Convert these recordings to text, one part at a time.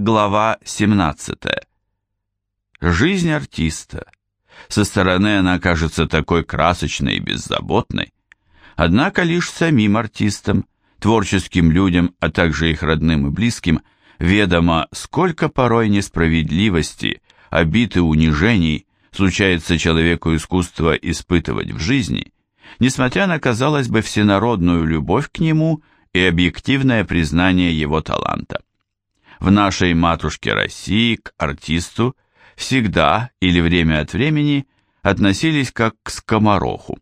Глава 17. Жизнь артиста. Со стороны она кажется такой красочной и беззаботной. Однако лишь самим артистам, творческим людям, а также их родным и близким, ведомо, сколько порой несправедливости, обид и унижений случается человеку искусства испытывать в жизни, несмотря на, казалось бы, всенародную любовь к нему и объективное признание его таланта в нашей матушке России к артисту всегда или время от времени относились как к скомороху.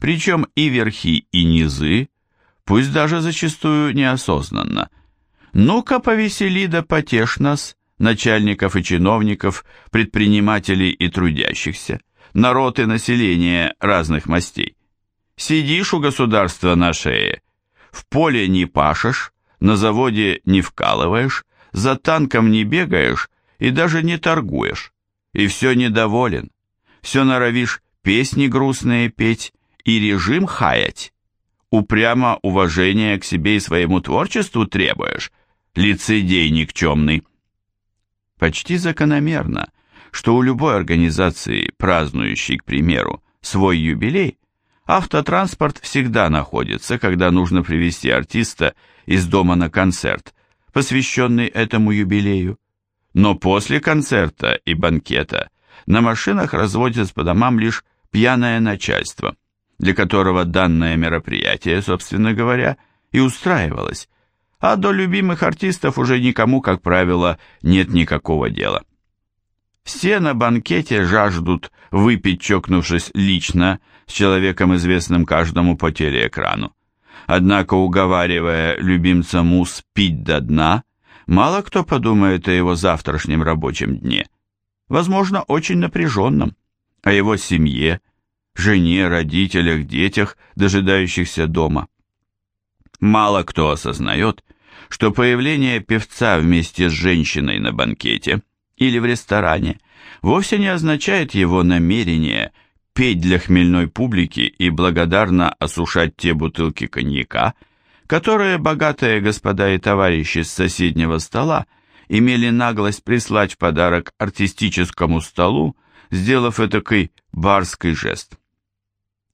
Причем и верхи, и низы, пусть даже зачастую неосознанно. Ну-ка повесели да потешь нас, начальников и чиновников, предпринимателей и трудящихся, народ и население разных мастей. Сидишь у государства на шее, в поле не пашешь, на заводе не вкалываешь, за танком не бегаешь и даже не торгуешь, и все недоволен, все норовишь песни грустные петь и режим хаять. Упрямо уважение к себе и своему творчеству требуешь, лицедей никчемный. Почти закономерно, что у любой организации, празднующей, к примеру, свой юбилей, автотранспорт всегда находится, когда нужно привезти артиста из дома на концерт, посвященный этому юбилею. Но после концерта и банкета на машинах разводят по домам лишь пьяное начальство, для которого данное мероприятие, собственно говоря, и устраивалось, а до любимых артистов уже никому, как правило, нет никакого дела. Все на банкете жаждут выпить, чокнувшись лично с человеком, известным каждому по телеэкрану. Однако, уговаривая любимца Мус пить до дна, мало кто подумает о его завтрашнем рабочем дне. Возможно, очень напряженном, о его семье, жене, родителях, детях, дожидающихся дома. Мало кто осознает, что появление певца вместе с женщиной на банкете или в ресторане вовсе не означает его намерение – петь для хмельной публики и благодарно осушать те бутылки коньяка, которые богатые господа и товарищи с соседнего стола имели наглость прислать в подарок артистическому столу, сделав этакий барский жест.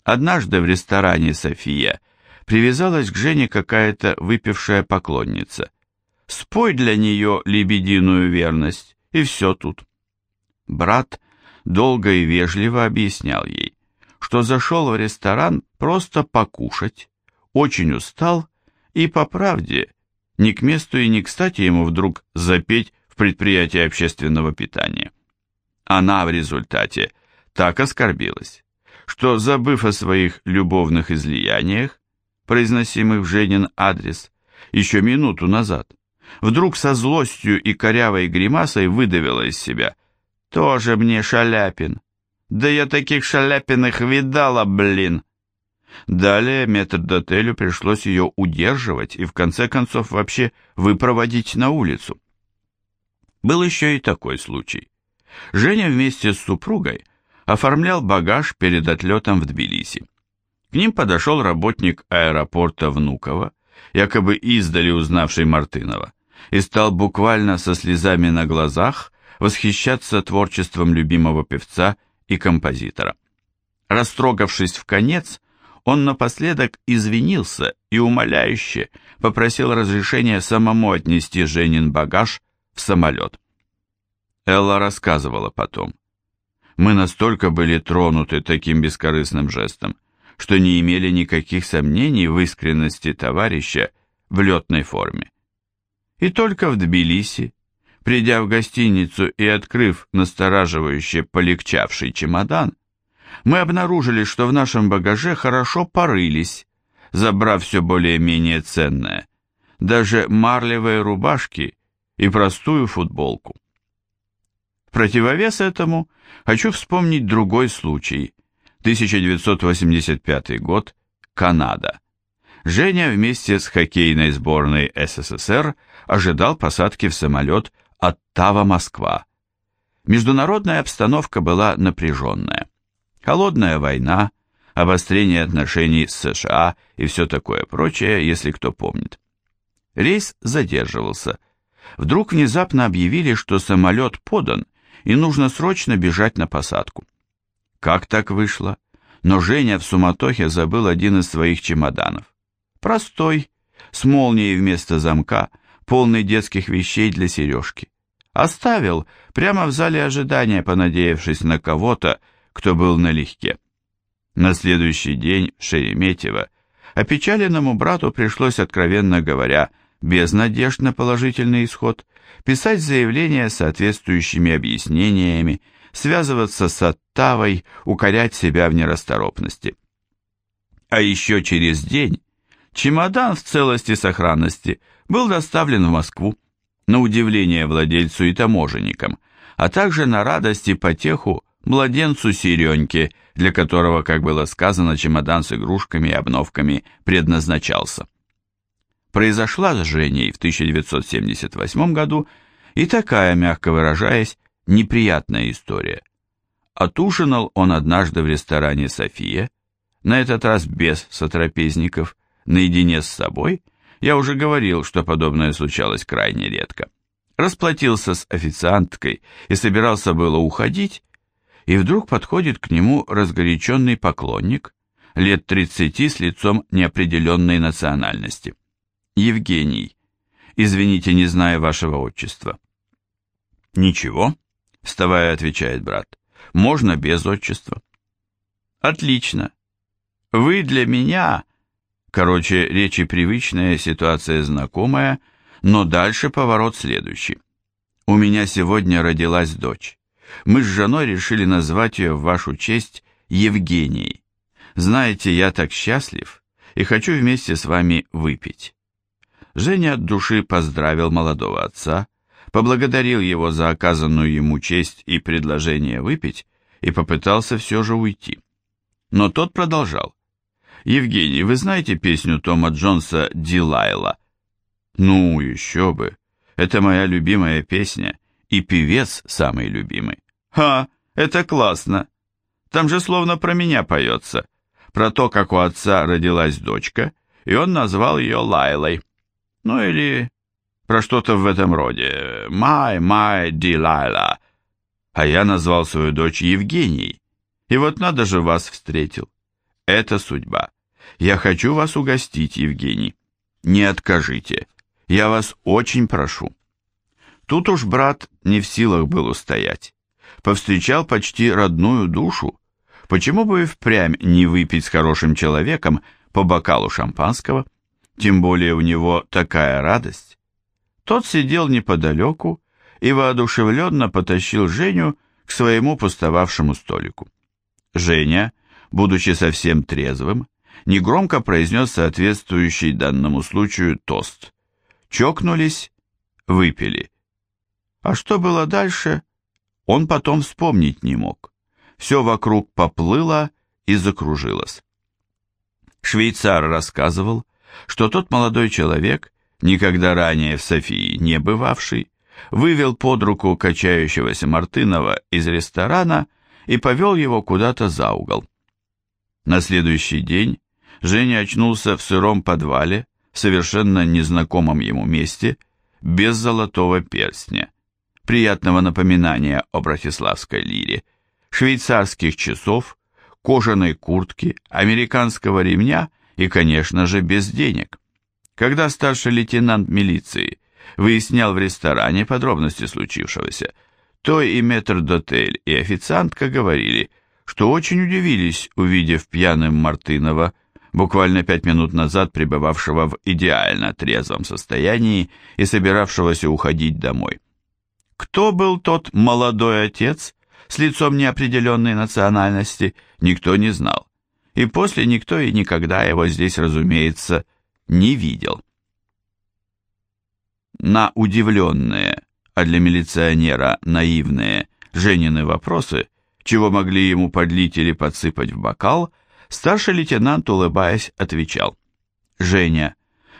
Однажды в ресторане «София» привязалась к Жене какая-то выпившая поклонница. Спой для нее лебединую верность, и все тут. Брат долго и вежливо объяснял ей, что зашел в ресторан просто покушать, очень устал и, по правде, ни к месту и ни кстати ему вдруг запеть в предприятии общественного питания. Она в результате так оскорбилась, что, забыв о своих любовных излияниях, произносимых в Женин адрес, еще минуту назад, вдруг со злостью и корявой гримасой выдавила из себя тоже мне Шаляпин. Да я таких Шаляпиных видала, блин. Далее метрдотелю пришлось ее удерживать и в конце концов вообще выпроводить на улицу. Был еще и такой случай. Женя вместе с супругой оформлял багаж перед отлетом в Тбилиси. К ним подошел работник аэропорта Внуково, якобы издали узнавший Мартынова, и стал буквально со слезами на глазах восхищаться творчеством любимого певца и композитора. Растрогавшись в конец, он напоследок извинился и умоляюще попросил разрешения самому отнести Женин багаж в самолет. Элла рассказывала потом. Мы настолько были тронуты таким бескорыстным жестом, что не имели никаких сомнений в искренности товарища в летной форме. И только в Тбилиси, Придя в гостиницу и открыв настораживающе полегчавший чемодан, мы обнаружили, что в нашем багаже хорошо порылись, забрав все более-менее ценное, даже марлевые рубашки и простую футболку. В противовес этому хочу вспомнить другой случай. 1985 год, Канада. Женя вместе с хоккейной сборной СССР ожидал посадки в самолет Оттава-Москва. Международная обстановка была напряженная. Холодная война, обострение отношений с США и все такое прочее, если кто помнит. Рейс задерживался. вдруг внезапно объявили, что самолет подан, и нужно срочно бежать на посадку. Как так вышло? Но Женя в суматохе забыл один из своих чемоданов. Простой, с молнией вместо замка, полный детских вещей для сережки. Оставил прямо в зале ожидания, понадеявшись на кого-то, кто был налегке. На следующий день в Шереметьево опечаленному брату пришлось, откровенно говоря, без надежд на положительный исход, писать заявление с соответствующими объяснениями, связываться с Оттавой, укорять себя в нерасторопности. А еще через день чемодан в целости и сохранности был доставлен в Москву, на удивление владельцу и таможенникам, а также на радость и потеху младенцу Сереньке, для которого, как было сказано, чемодан с игрушками и обновками предназначался. Произошла с Женей в 1978 году и такая, мягко выражаясь, неприятная история. Отужинал он однажды в ресторане «София», на этот раз без сотрапезников, наедине с собой, я уже говорил, что подобное случалось крайне редко. Расплатился с официанткой и собирался было уходить, и вдруг подходит к нему разгоряченный поклонник, лет тридцати с лицом неопределенной национальности. Евгений, извините, не знаю вашего отчества. Ничего, вставая, отвечает брат, можно без отчества. Отлично. Вы для меня... Короче, речи привычная, ситуация знакомая, но дальше поворот следующий. У меня сегодня родилась дочь. Мы с женой решили назвать ее в вашу честь Евгенией. Знаете, я так счастлив и хочу вместе с вами выпить. Женя от души поздравил молодого отца, поблагодарил его за оказанную ему честь и предложение выпить и попытался все же уйти. Но тот продолжал. «Евгений, вы знаете песню Тома Джонса «Дилайла»?» «Ну, еще бы! Это моя любимая песня, и певец самый любимый». «Ха, это классно! Там же словно про меня поется, про то, как у отца родилась дочка, и он назвал ее Лайлой. Ну или про что-то в этом роде. «My, my, Delilah». А я назвал свою дочь Евгенией. И вот надо же вас встретил. Это судьба. Я хочу вас угостить, Евгений. Не откажите. Я вас очень прошу. Тут уж брат не в силах был устоять. Повстречал почти родную душу. Почему бы и впрямь не выпить с хорошим человеком по бокалу шампанского? Тем более у него такая радость. Тот сидел неподалеку и воодушевленно потащил Женю к своему пустовавшему столику. Женя, будучи совсем трезвым, негромко произнес соответствующий данному случаю тост. Чокнулись, выпили. А что было дальше, он потом вспомнить не мог. Все вокруг поплыло и закружилось. Швейцар рассказывал, что тот молодой человек, никогда ранее в Софии не бывавший, вывел под руку качающегося Мартынова из ресторана и повел его куда-то за угол. На следующий день Женя очнулся в сыром подвале, в совершенно незнакомом ему месте, без золотого перстня, приятного напоминания о братиславской лире, швейцарских часов, кожаной куртки, американского ремня и, конечно же, без денег. Когда старший лейтенант милиции выяснял в ресторане подробности случившегося, то и метрдотель, и официантка говорили, что очень удивились, увидев пьяным Мартынова, буквально пять минут назад пребывавшего в идеально трезвом состоянии и собиравшегося уходить домой. Кто был тот молодой отец с лицом неопределенной национальности, никто не знал и после никто и никогда его здесь, разумеется, не видел. На удивленные, а для милиционера наивные, Женины вопросы, чего могли ему подлить или подсыпать в бокал, старший лейтенант, улыбаясь, отвечал. «Женя,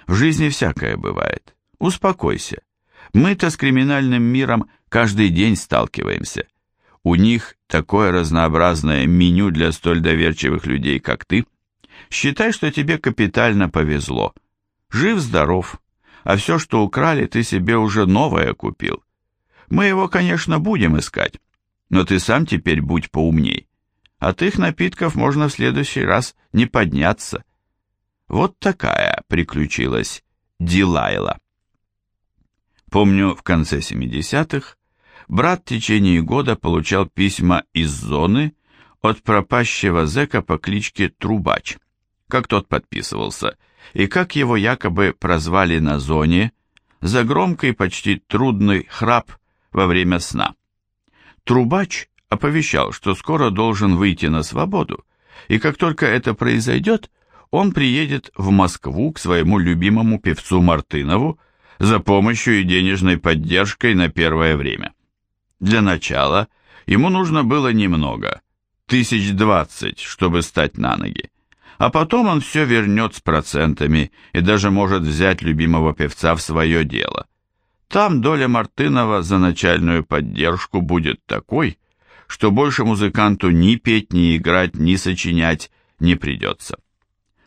в жизни всякое бывает. Успокойся. Мы-то с криминальным миром каждый день сталкиваемся. У них такое разнообразное меню для столь доверчивых людей, как ты. Считай, что тебе капитально повезло. Жив-здоров. а все, что украли, ты себе уже новое купил. Мы его, конечно, будем искать, но ты сам теперь будь поумней. От их напитков можно в следующий раз не подняться. Вот такая приключилась Дилайла. Помню, в конце 70-х брат в течение года получал письма из зоны от пропащего зэка по кличке Трубач, как тот подписывался, и как его якобы прозвали на зоне за громкий, почти трудный храп во время сна. Трубач оповещал, что скоро должен выйти на свободу, и как только это произойдет, он приедет в Москву к своему любимому певцу Мартынову за помощью и денежной поддержкой на первое время. Для начала ему нужно было немного, тысяч двадцать, чтобы стать на ноги, а потом он все вернет с процентами и даже может взять любимого певца в свое дело. Там доля Мартынова за начальную поддержку будет такой, что больше музыканту ни петь, ни играть, ни сочинять не придется.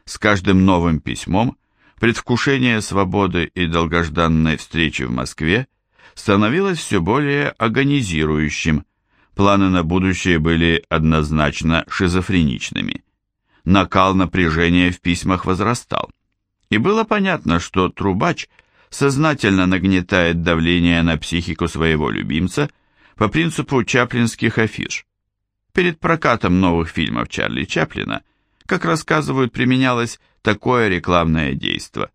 С каждым новым письмом предвкушение свободы и долгожданной встречи в Москве становилось все более агонизирующим, планы на будущее были однозначно шизофреничными. Накал напряжения в письмах возрастал. И было понятно, что Трубач сознательно нагнетает давление на психику своего любимца по принципу чаплинских афиш. Перед прокатом новых фильмов Чарли Чаплина – как рассказывают, применялось такое рекламное действо.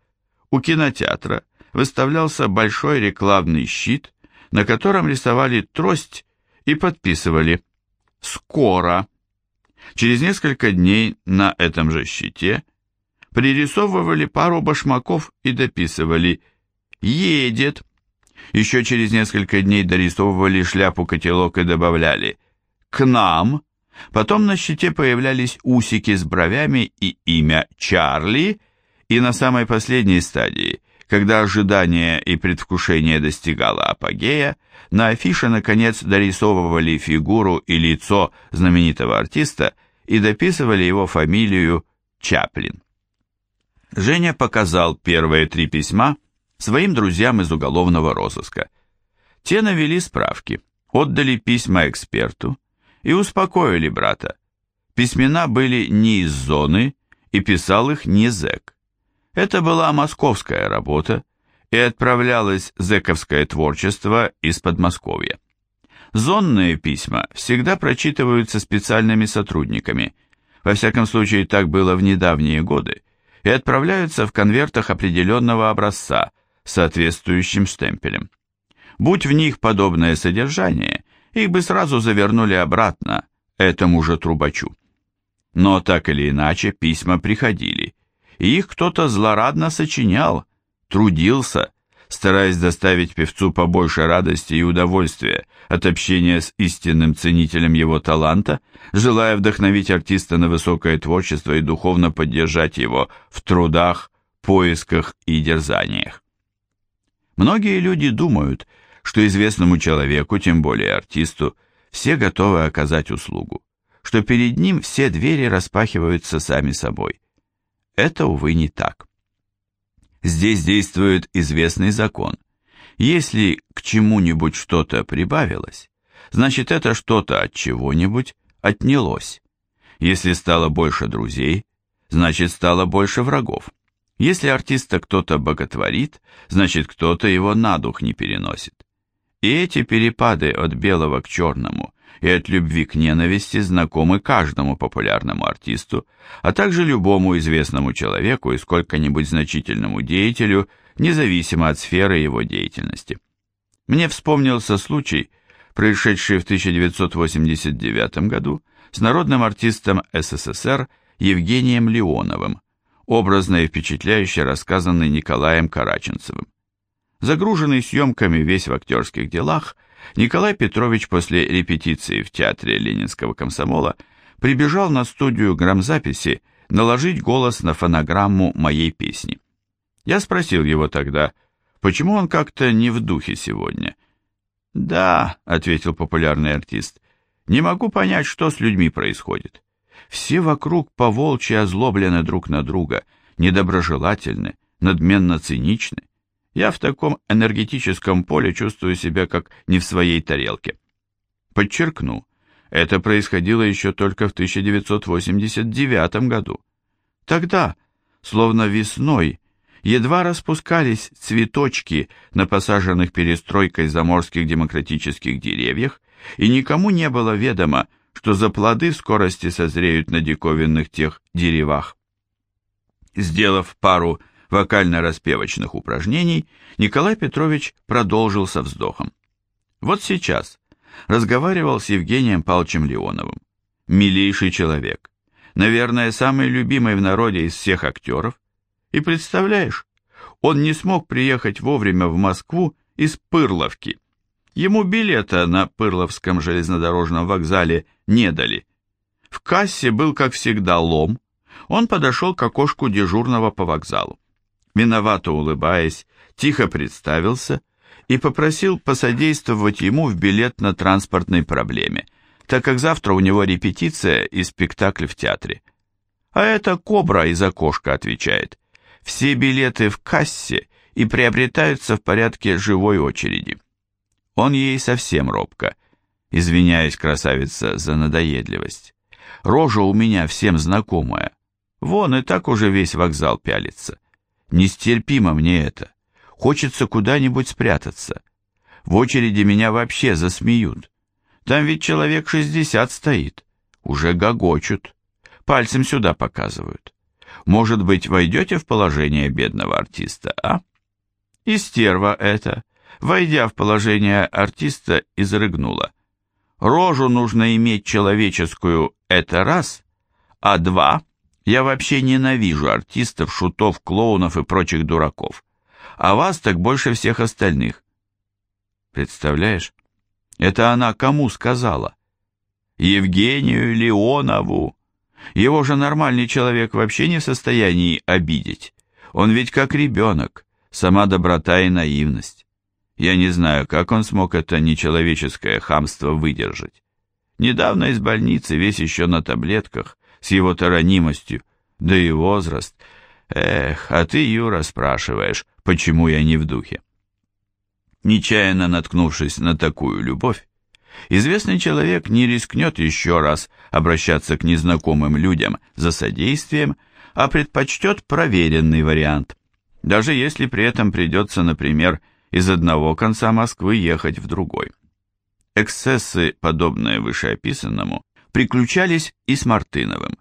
У кинотеатра выставлялся большой рекламный щит, на котором рисовали трость и подписывали «Скоро». Через несколько дней на этом же щите пририсовывали пару башмаков и дописывали «Едет». Еще через несколько дней дорисовывали шляпу-котелок и добавляли «К нам». Потом на щите появлялись усики с бровями и имя Чарли, и на самой последней стадии, когда ожидание и предвкушение достигало апогея, на афише наконец дорисовывали фигуру и лицо знаменитого артиста и дописывали его фамилию Чаплин. Женя показал первые три письма своим друзьям из уголовного розыска. Те навели справки, отдали письма эксперту, и успокоили брата. Письмена были не из зоны, и писал их не зэк. Это была московская работа, и отправлялось зэковское творчество из Подмосковья. Зонные письма всегда прочитываются специальными сотрудниками, во всяком случае так было в недавние годы, и отправляются в конвертах определенного образца соответствующим штемпелем. Будь в них подобное содержание, их бы сразу завернули обратно этому же трубачу. Но так или иначе письма приходили, и их кто-то злорадно сочинял, трудился, стараясь доставить певцу побольше радости и удовольствия от общения с истинным ценителем его таланта, желая вдохновить артиста на высокое творчество и духовно поддержать его в трудах, поисках и дерзаниях. Многие люди думают, что известному человеку, тем более артисту, все готовы оказать услугу, что перед ним все двери распахиваются сами собой. Это, увы, не так. Здесь действует известный закон. Если к чему-нибудь что-то прибавилось, значит это что-то от чего-нибудь отнялось. Если стало больше друзей, значит стало больше врагов. Если артиста кто-то боготворит, значит кто-то его на дух не переносит. И эти перепады от белого к черному и от любви к ненависти знакомы каждому популярному артисту, а также любому известному человеку и сколько-нибудь значительному деятелю, независимо от сферы его деятельности. Мне вспомнился случай, происшедший в 1989 году с народным артистом СССР Евгением Леоновым, образно и впечатляюще рассказанный Николаем Караченцевым. Загруженный съемками весь в актерских делах, Николай Петрович после репетиции в театре Ленинского комсомола прибежал на студию грамзаписи наложить голос на фонограмму моей песни. Я спросил его тогда, почему он как-то не в духе сегодня. «Да», — ответил популярный артист, — «не могу понять, что с людьми происходит. Все вокруг поволчьи озлоблены друг на друга, недоброжелательны, надменно циничны. Я в таком энергетическом поле чувствую себя как не в своей тарелке. Подчеркну, это происходило еще только в 1989 году. Тогда, словно весной, едва распускались цветочки на посаженных перестройкой заморских демократических деревьях, и никому не было ведомо, что за плоды скорости созреют на диковинных тех деревах. Сделав пару вокально-распевочных упражнений, Николай Петрович продолжил со вздохом. Вот сейчас разговаривал с Евгением Павловичем Леоновым. Милейший человек. Наверное, самый любимый в народе из всех актеров. И представляешь, он не смог приехать вовремя в Москву из Пырловки. Ему билета на Пырловском железнодорожном вокзале не дали. В кассе был, как всегда, лом. Он подошел к окошку дежурного по вокзалу. Виновато улыбаясь, тихо представился и попросил посодействовать ему в билет на транспортной проблеме, так как завтра у него репетиция и спектакль в театре. А это Кобра из окошка отвечает. Все билеты в кассе и приобретаются в порядке живой очереди. Он ей совсем робко. Извиняюсь, красавица, за надоедливость. Рожа у меня всем знакомая. Вон и так уже весь вокзал пялится. Нестерпимо мне это. Хочется куда-нибудь спрятаться. В очереди меня вообще засмеют. Там ведь человек шестьдесят стоит. Уже гогочут. Пальцем сюда показывают. Может быть, войдете в положение бедного артиста, а? И стерва это, войдя в положение артиста, изрыгнула. Рожу нужно иметь человеческую, это раз, а два, я вообще ненавижу артистов, шутов, клоунов и прочих дураков а вас так больше всех остальных. Представляешь? Это она кому сказала? Евгению Леонову. Его же нормальный человек вообще не в состоянии обидеть. Он ведь как ребенок, сама доброта и наивность. Я не знаю, как он смог это нечеловеческое хамство выдержать. Недавно из больницы, весь еще на таблетках, с его торонимостью, да и возраст. Эх, а ты, Юра, спрашиваешь, почему я не в духе. Нечаянно наткнувшись на такую любовь, известный человек не рискнет еще раз обращаться к незнакомым людям за содействием, а предпочтет проверенный вариант, даже если при этом придется, например, из одного конца Москвы ехать в другой. Эксцессы, подобные вышеописанному, приключались и с Мартыновым.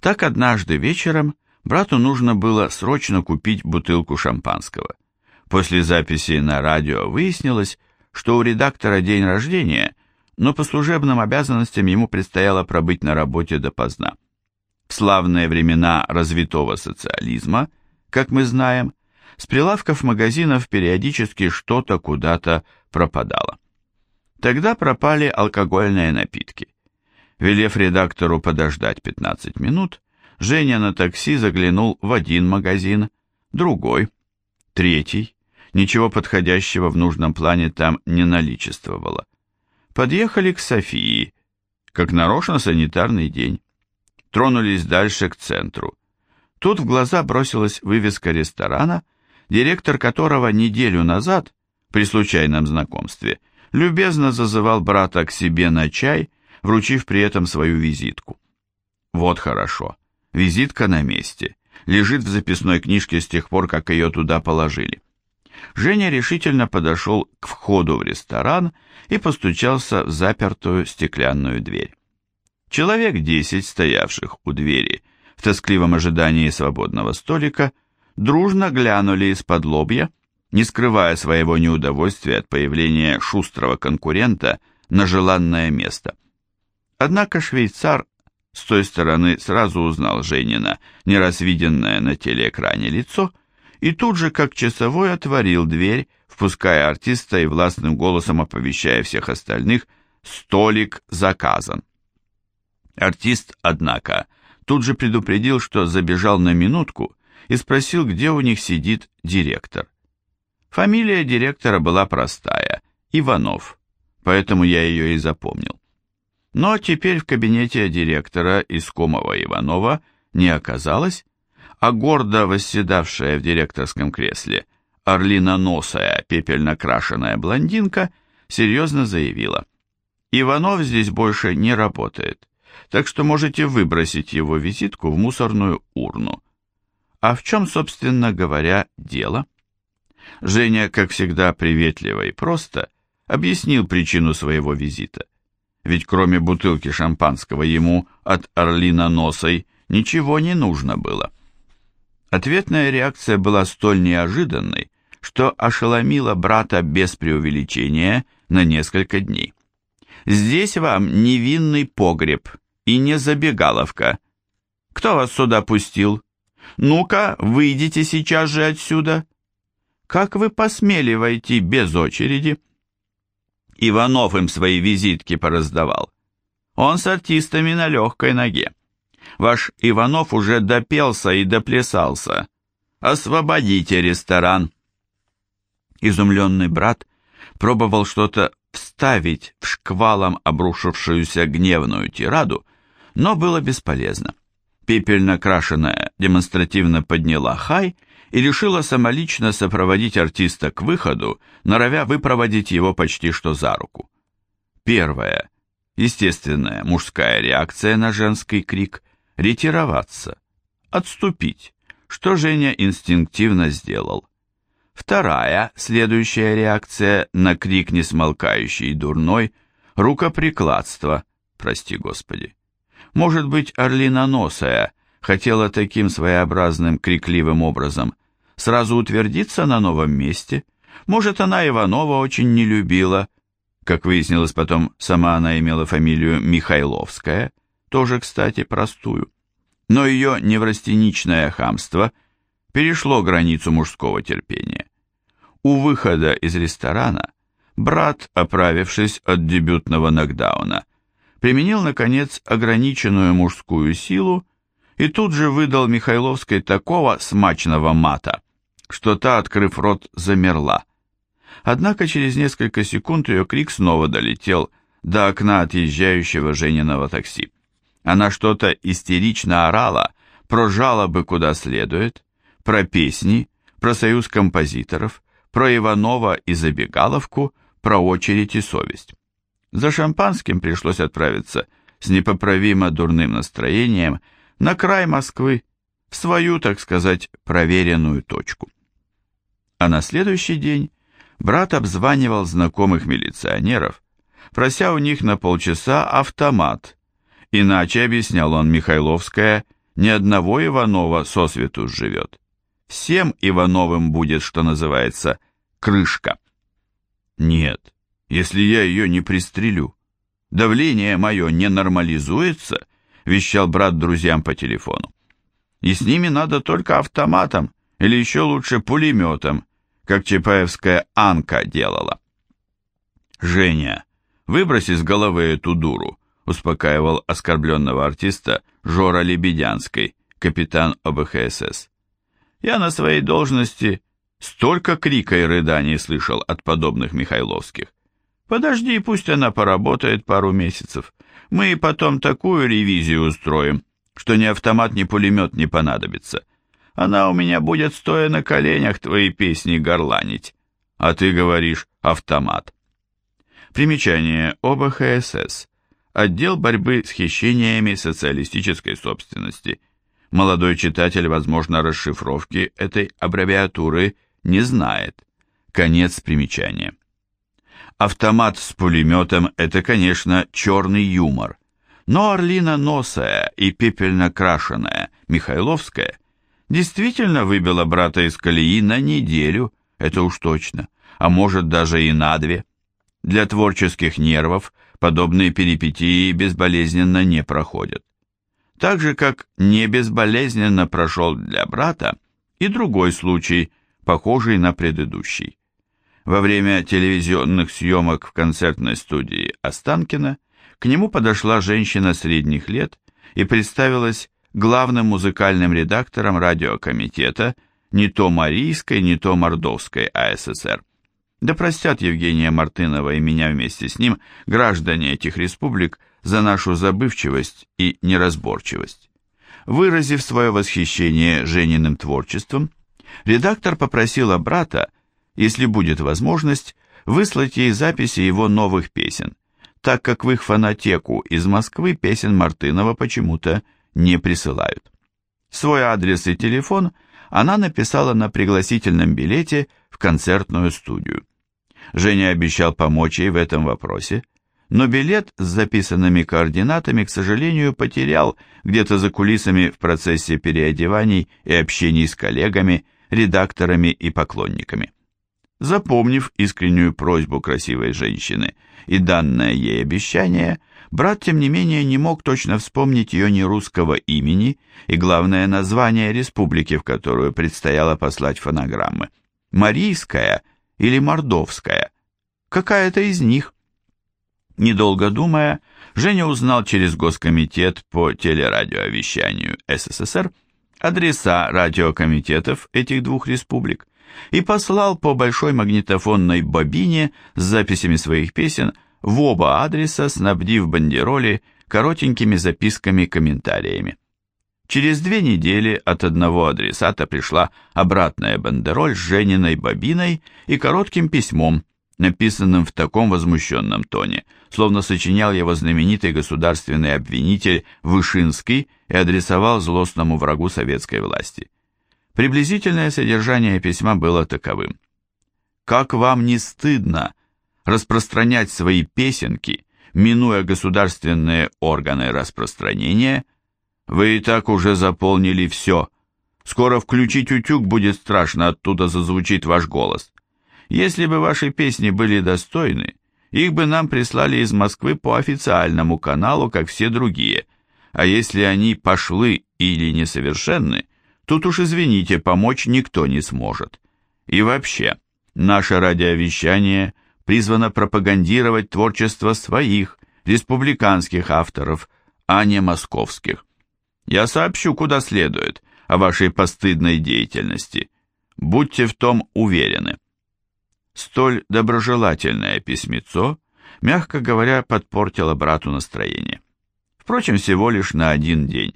Так однажды вечером Брату нужно было срочно купить бутылку шампанского. После записи на радио выяснилось, что у редактора день рождения, но по служебным обязанностям ему предстояло пробыть на работе допоздна. В славные времена развитого социализма, как мы знаем, с прилавков магазинов периодически что-то куда-то пропадало. Тогда пропали алкогольные напитки. Велев редактору подождать 15 минут, Женя на такси заглянул в один магазин, другой, третий. Ничего подходящего в нужном плане там не наличествовало. Подъехали к Софии, как нарочно санитарный день. Тронулись дальше к центру. Тут в глаза бросилась вывеска ресторана, директор которого неделю назад, при случайном знакомстве, любезно зазывал брата к себе на чай, вручив при этом свою визитку. Вот хорошо. Визитка на месте. Лежит в записной книжке с тех пор, как ее туда положили. Женя решительно подошел к входу в ресторан и постучался в запертую стеклянную дверь. Человек десять, стоявших у двери, в тоскливом ожидании свободного столика, дружно глянули из-под лобья, не скрывая своего неудовольствия от появления шустрого конкурента на желанное место. Однако швейцар с той стороны сразу узнал Женина, не раз виденное на телеэкране лицо, и тут же, как часовой, отворил дверь, впуская артиста и властным голосом оповещая всех остальных «Столик заказан». Артист, однако, тут же предупредил, что забежал на минутку и спросил, где у них сидит директор. Фамилия директора была простая – Иванов, поэтому я ее и запомнил. Но теперь в кабинете директора Искомова Иванова не оказалось, а гордо восседавшая в директорском кресле орлиноносая пепельно-крашеная блондинка серьезно заявила, «Иванов здесь больше не работает, так что можете выбросить его визитку в мусорную урну». А в чем, собственно говоря, дело? Женя, как всегда приветливо и просто, объяснил причину своего визита. Ведь кроме бутылки шампанского ему от Орлина Носой ничего не нужно было. Ответная реакция была столь неожиданной, что ошеломила брата без преувеличения на несколько дней. «Здесь вам невинный погреб и не забегаловка. Кто вас сюда пустил? Ну-ка, выйдите сейчас же отсюда!» Как вы посмели войти без очереди? Иванов им свои визитки пораздавал. Он с артистами на легкой ноге. Ваш Иванов уже допелся и доплясался. Освободите ресторан. Изумленный брат пробовал что-то вставить в шквалом обрушившуюся гневную тираду, но было бесполезно. Пепельно крашеная демонстративно подняла хай и решила самолично сопроводить артиста к выходу, норовя выпроводить его почти что за руку. Первая, естественная мужская реакция на женский крик – ретироваться, отступить, что Женя инстинктивно сделал. Вторая, следующая реакция на крик несмолкающий и дурной – рукоприкладство, прости господи. Может быть, орлиноносая хотела таким своеобразным крикливым образом сразу утвердиться на новом месте. Может, она Иванова очень не любила. Как выяснилось потом, сама она имела фамилию Михайловская, тоже, кстати, простую. Но ее неврастеничное хамство перешло границу мужского терпения. У выхода из ресторана брат, оправившись от дебютного нокдауна, применил, наконец, ограниченную мужскую силу и тут же выдал Михайловской такого смачного мата, что та, открыв рот, замерла. Однако через несколько секунд ее крик снова долетел до окна отъезжающего Жениного такси. Она что-то истерично орала про жалобы куда следует, про песни, про союз композиторов, про Иванова и Забегаловку, про очередь и совесть. За шампанским пришлось отправиться с непоправимо дурным настроением на край Москвы, в свою, так сказать, проверенную точку. А на следующий день брат обзванивал знакомых милиционеров, прося у них на полчаса автомат, иначе, объяснял он Михайловская, ни одного Иванова сосвету живет. Всем Ивановым будет, что называется, крышка. Нет, если я ее не пристрелю, давление мое не нормализуется, вещал брат друзьям по телефону. И с ними надо только автоматом, или еще лучше пулеметом, как Чапаевская Анка делала. «Женя, выброси с головы эту дуру», успокаивал оскорбленного артиста Жора Лебедянский, капитан ОБХСС. «Я на своей должности столько крика и рыданий слышал от подобных Михайловских. Подожди, пусть она поработает пару месяцев. Мы потом такую ревизию устроим, что ни автомат, ни пулемет не понадобится. Она у меня будет стоя на коленях твои песни горланить. А ты говоришь «автомат». Примечание ОБХСС. Отдел борьбы с хищениями социалистической собственности. Молодой читатель, возможно, расшифровки этой аббревиатуры не знает. Конец примечания. Автомат с пулеметом – это, конечно, черный юмор. Но Орлина Носая и пепельно крашеная Михайловская действительно выбила брата из колеи на неделю, это уж точно, а может даже и на две. Для творческих нервов подобные перипетии безболезненно не проходят. Так же, как не безболезненно прошел для брата и другой случай, похожий на предыдущий. Во время телевизионных съемок в концертной студии Останкина к нему подошла женщина средних лет и представилась главным музыкальным редактором радиокомитета не то Марийской, не то Мордовской АССР. Да простят Евгения Мартынова и меня вместе с ним граждане этих республик за нашу забывчивость и неразборчивость. Выразив свое восхищение Жениным творчеством, редактор попросила брата если будет возможность, выслать ей записи его новых песен, так как в их фонотеку из Москвы песен Мартынова почему-то не присылают. Свой адрес и телефон она написала на пригласительном билете в концертную студию. Женя обещал помочь ей в этом вопросе, но билет с записанными координатами, к сожалению, потерял где-то за кулисами в процессе переодеваний и общений с коллегами, редакторами и поклонниками. Запомнив искреннюю просьбу красивой женщины и данное ей обещание, брат, тем не менее, не мог точно вспомнить ее нерусского имени и, главное, название республики, в которую предстояло послать фонограммы. Марийская или Мордовская? Какая-то из них. Недолго думая, Женя узнал через Госкомитет по телерадиовещанию СССР адреса радиокомитетов этих двух республик и послал по большой магнитофонной бобине с записями своих песен в оба адреса, снабдив бандероли коротенькими записками-комментариями. Через две недели от одного адресата пришла обратная бандероль с Жениной бобиной и коротким письмом, написанным в таком возмущенном тоне, словно сочинял его знаменитый государственный обвинитель Вышинский и адресовал злостному врагу советской власти. Приблизительное содержание письма было таковым. «Как вам не стыдно распространять свои песенки, минуя государственные органы распространения? Вы и так уже заполнили все. Скоро включить утюг будет страшно, оттуда зазвучит ваш голос. Если бы ваши песни были достойны, их бы нам прислали из Москвы по официальному каналу, как все другие. А если они пошлы или несовершенны, Тут уж извините, помочь никто не сможет. И вообще, наше радиовещание призвано пропагандировать творчество своих, республиканских авторов, а не московских. Я сообщу, куда следует, о вашей постыдной деятельности. Будьте в том уверены. Столь доброжелательное письмецо, мягко говоря, подпортило брату настроение. Впрочем, всего лишь на один день.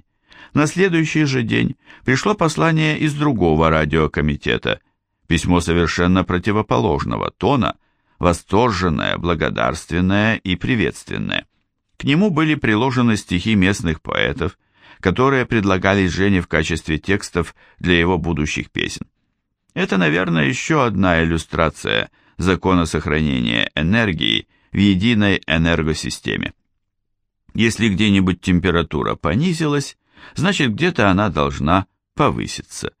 На следующий же день пришло послание из другого радиокомитета, письмо совершенно противоположного тона, восторженное, благодарственное и приветственное. К нему были приложены стихи местных поэтов, которые предлагались Жене в качестве текстов для его будущих песен. Это, наверное, еще одна иллюстрация закона сохранения энергии в единой энергосистеме. Если где-нибудь температура понизилась, значит где-то она должна повыситься.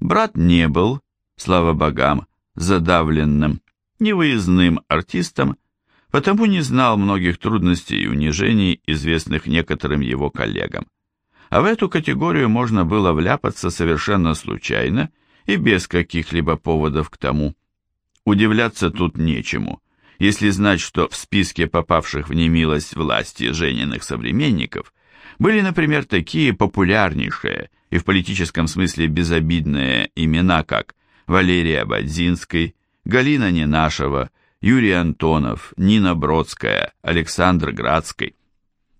Брат не был, слава богам, задавленным, невыездным артистом, потому не знал многих трудностей и унижений, известных некоторым его коллегам. А в эту категорию можно было вляпаться совершенно случайно и без каких-либо поводов к тому. Удивляться тут нечему, если знать, что в списке попавших в немилость власти Жениных современников были, например, такие популярнейшие и в политическом смысле безобидные имена, как Валерия Бадзинской, Галина Ненашева, Юрий Антонов, Нина Бродская, Александр Градский.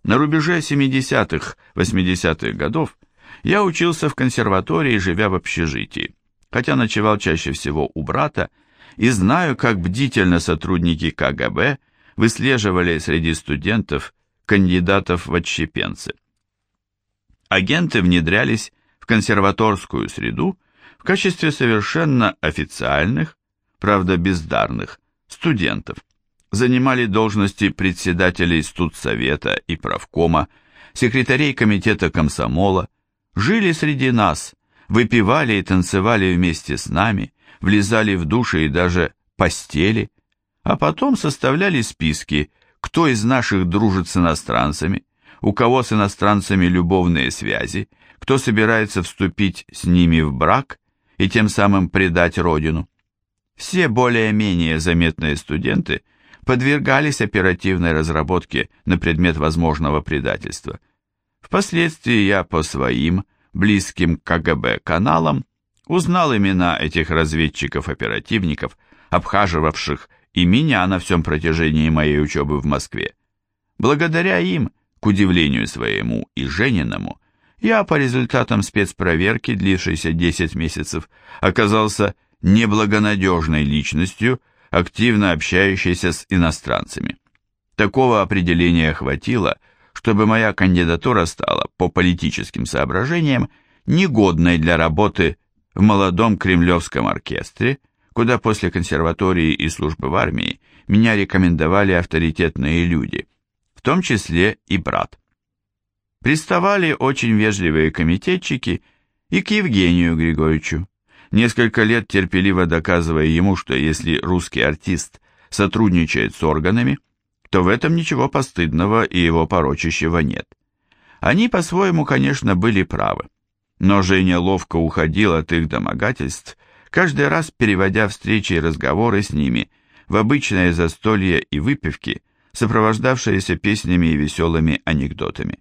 На рубеже 70-х, 80-х годов я учился в консерватории, живя в общежитии, хотя ночевал чаще всего у брата, и знаю, как бдительно сотрудники КГБ выслеживали среди студентов кандидатов в отщепенцы агенты внедрялись в консерваторскую среду в качестве совершенно официальных, правда бездарных, студентов. Занимали должности председателей студсовета и правкома, секретарей комитета комсомола, жили среди нас, выпивали и танцевали вместе с нами, влезали в души и даже постели, а потом составляли списки, кто из наших дружит с иностранцами, у кого с иностранцами любовные связи, кто собирается вступить с ними в брак и тем самым предать родину. Все более-менее заметные студенты подвергались оперативной разработке на предмет возможного предательства. Впоследствии я по своим, близким КГБ каналам, узнал имена этих разведчиков-оперативников, обхаживавших и меня на всем протяжении моей учебы в Москве. Благодаря им к удивлению своему и Жениному, я по результатам спецпроверки, длившейся 10 месяцев, оказался неблагонадежной личностью, активно общающейся с иностранцами. Такого определения хватило, чтобы моя кандидатура стала, по политическим соображениям, негодной для работы в молодом кремлевском оркестре, куда после консерватории и службы в армии меня рекомендовали авторитетные люди, в том числе и брат. Приставали очень вежливые комитетчики и к Евгению Григорьевичу, несколько лет терпеливо доказывая ему, что если русский артист сотрудничает с органами, то в этом ничего постыдного и его порочащего нет. Они по-своему, конечно, были правы, но Женя ловко уходил от их домогательств, каждый раз переводя встречи и разговоры с ними в обычное застолье и выпивки, сопровождавшиеся песнями и веселыми анекдотами.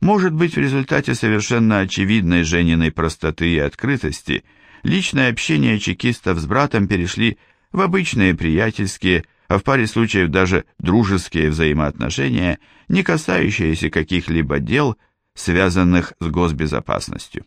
Может быть, в результате совершенно очевидной Жениной простоты и открытости личное общение чекистов с братом перешли в обычные приятельские, а в паре случаев даже дружеские взаимоотношения, не касающиеся каких-либо дел, связанных с госбезопасностью.